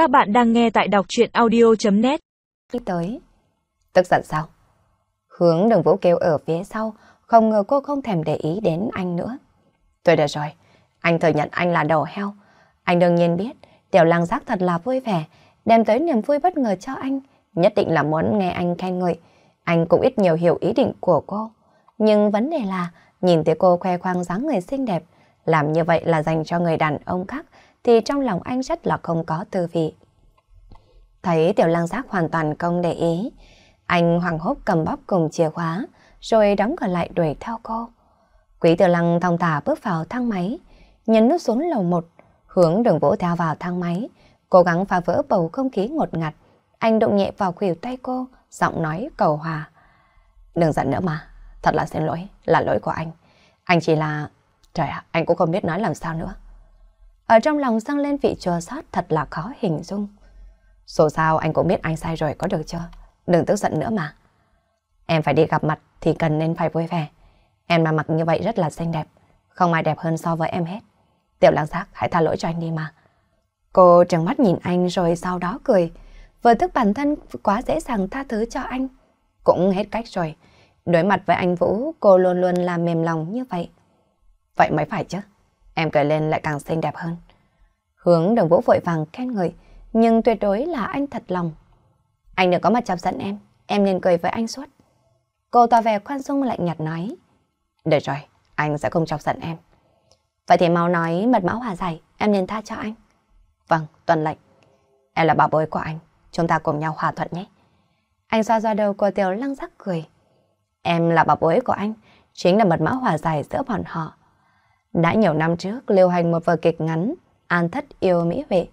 Các bạn đang nghe tại đọc chuyện audio.net Đi tới. Tức giận sao? Hướng đường vũ kêu ở phía sau, không ngờ cô không thèm để ý đến anh nữa. Tôi được rồi, anh thừa nhận anh là đầu heo. Anh đương nhiên biết, tiểu lang giác thật là vui vẻ, đem tới niềm vui bất ngờ cho anh. Nhất định là muốn nghe anh khen ngợi. Anh cũng ít nhiều hiểu ý định của cô. Nhưng vấn đề là, nhìn thấy cô khoe khoang dáng người xinh đẹp, làm như vậy là dành cho người đàn ông khác, thì trong lòng anh rất là không có tư vị. Thấy tiểu lang giác hoàn toàn không để ý, anh hoàng hốt cầm bóp cùng chìa khóa, rồi đóng cửa lại đuổi theo cô. Quý tiểu lăng thong thả bước vào thang máy, nhấn nút xuống lầu một, hướng đường vũ theo vào thang máy, cố gắng phá vỡ bầu không khí ngột ngạt. Anh động nhẹ vào khuỷu tay cô, giọng nói cầu hòa. Đừng giận nữa mà, thật là xin lỗi, là lỗi của anh. Anh chỉ là... Trời ạ, anh cũng không biết nói làm sao nữa. Ở trong lòng dâng lên vị chua xót thật là khó hình dung. Dù sao anh cũng biết anh sai rồi có được chưa? Đừng tức giận nữa mà. Em phải đi gặp mặt thì cần nên phải vui vẻ. Em mà mặc như vậy rất là xinh đẹp. Không ai đẹp hơn so với em hết. Tiểu lãng giác hãy tha lỗi cho anh đi mà. Cô trừng mắt nhìn anh rồi sau đó cười. Vừa thức bản thân quá dễ dàng tha thứ cho anh. Cũng hết cách rồi. Đối mặt với anh Vũ, cô luôn luôn là mềm lòng như vậy. Vậy mới phải chứ. Em cười lên lại càng xinh đẹp hơn. Hướng đồng vũ vội vàng khen người, nhưng tuyệt đối là anh thật lòng. Anh đừng có mà chọc giận em, em nên cười với anh suốt. Cô tỏ vẻ khoan dung lạnh nhạt nói. Được rồi, anh sẽ không chọc giận em. Vậy thì mau nói mật mã hòa giải, em nên tha cho anh. Vâng, tuần lệnh. Em là bảo bối của anh, chúng ta cùng nhau hòa thuận nhé. Anh xoa xoa đầu của Tiểu Lăng rắc cười. Em là bảo bối của anh, chính là mật mã hòa giải giữa bọn họ. Đã nhiều năm trước, lưu hành một vở kịch ngắn, An Thất yêu Mỹ Vệ.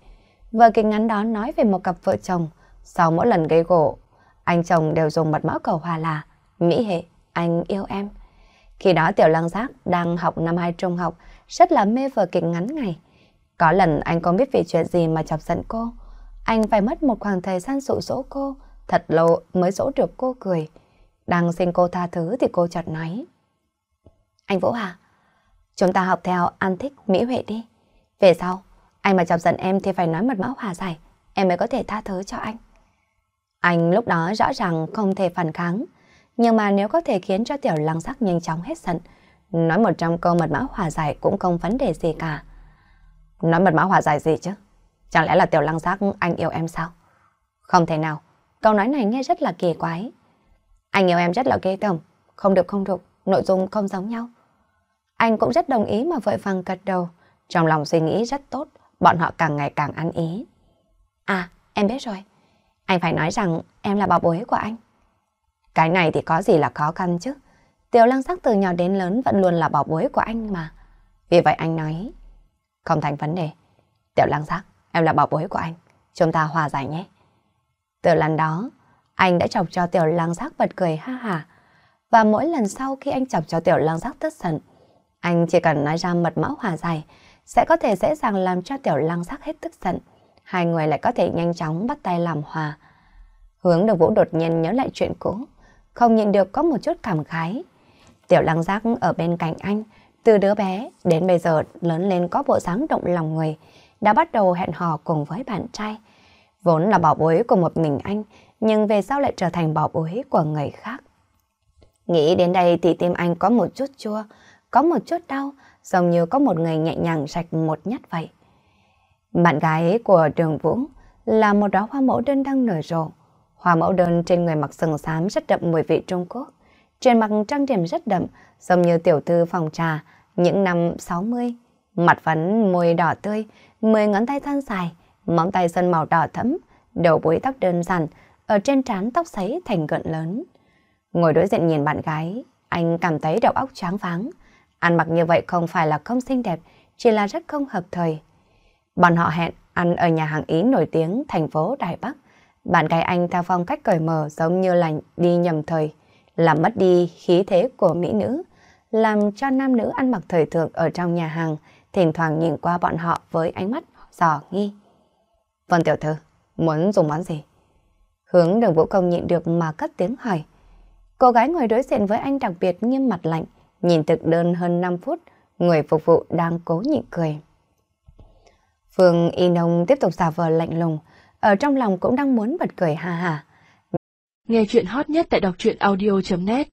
Vở kịch ngắn đó nói về một cặp vợ chồng, sau mỗi lần gây gỗ, anh chồng đều dùng mật mã cầu hòa là Mỹ Hệ, anh yêu em. Khi đó Tiểu Lăng Giác đang học năm hai trung học, rất là mê vở kịch ngắn ngày. Có lần anh không biết vì chuyện gì mà chọc giận cô. Anh phải mất một khoảng thời gian dụ dỗ cô, thật lâu mới dỗ được cô cười. Đang xin cô tha thứ thì cô chợt nói. Anh Vũ à, chúng ta học theo An thích Mỹ Huệ đi. Về sau, anh mà chọc giận em thì phải nói mật mã hòa giải, em mới có thể tha thứ cho anh. Anh lúc đó rõ ràng không thể phản kháng, nhưng mà nếu có thể khiến cho tiểu lăng sắc nhanh chóng hết giận, nói một trăm câu mật mã hòa giải cũng không vấn đề gì cả. Nói mật mã hòa giải gì chứ? Chẳng lẽ là tiểu lăng giác anh yêu em sao? Không thể nào, câu nói này nghe rất là kỳ quái. Anh yêu em rất là ghê tởm, không được không được, nội dung không giống nhau. Anh cũng rất đồng ý mà vội vàng gật đầu, trong lòng suy nghĩ rất tốt, bọn họ càng ngày càng ăn ý. À, em biết rồi. Anh phải nói rằng em là bảo bối của anh. Cái này thì có gì là khó khăn chứ. Tiểu lăng sắc từ nhỏ đến lớn vẫn luôn là bảo bối của anh mà. Vì vậy anh nói, không thành vấn đề. Tiểu lăng sắc, em là bảo bối của anh. Chúng ta hòa giải nhé. Từ lần đó, anh đã chọc cho tiểu lăng sắc bật cười ha ha. Và mỗi lần sau khi anh chọc cho tiểu lăng sắc tức giận, anh chỉ cần nói ra mật mã hòa giải, sẽ có thể dễ dàng làm cho tiểu lăng sắc hết tức giận. Hai người lại có thể nhanh chóng bắt tay làm hòa. Hướng được vũ đột nhiên nhớ lại chuyện cũ, không nhịn được có một chút cảm khái. Tiểu lăng giác ở bên cạnh anh, từ đứa bé đến bây giờ lớn lên có bộ dáng động lòng người, đã bắt đầu hẹn hò cùng với bạn trai. Vốn là bảo bối của một mình anh, nhưng về sau lại trở thành bảo bối của người khác. Nghĩ đến đây thì tim anh có một chút chua, có một chút đau, giống như có một người nhẹ nhàng sạch một nhát vậy. Bạn gái của Đường Vũ là một đóa hoa mẫu đơn đang nở rộ. Hoa mẫu đơn trên người mặc sừng xám rất đậm mùi vị Trung Quốc. Trên mặt trang điểm rất đậm, giống như tiểu thư phòng trà, những năm 60. Mặt phấn, môi đỏ tươi, mười ngón tay than dài, móng tay sơn màu đỏ thẫm, đầu búi tóc đơn giản, ở trên trán tóc sấy thành gợn lớn. Ngồi đối diện nhìn bạn gái, anh cảm thấy đầu óc choáng váng. Ăn mặc như vậy không phải là không xinh đẹp, chỉ là rất không hợp thời. Bọn họ hẹn ăn ở nhà hàng Ý nổi tiếng thành phố Đài Bắc. Bạn gái anh theo phong cách cởi mở giống như là đi nhầm thời, làm mất đi khí thế của mỹ nữ, làm cho nam nữ ăn mặc thời thượng ở trong nhà hàng, thỉnh thoảng nhìn qua bọn họ với ánh mắt dò nghi. Vân tiểu thư, muốn dùng món gì? Hướng đường vũ công nhịn được mà cất tiếng hỏi. Cô gái ngồi đối diện với anh đặc biệt nghiêm mặt lạnh, nhìn thực đơn hơn 5 phút, người phục vụ đang cố nhịn cười. Phương Y Nông tiếp tục giả vờ lạnh lùng, ở trong lòng cũng đang muốn bật cười ha ha. Nghe chuyện hot nhất tại đọc truyện audio.net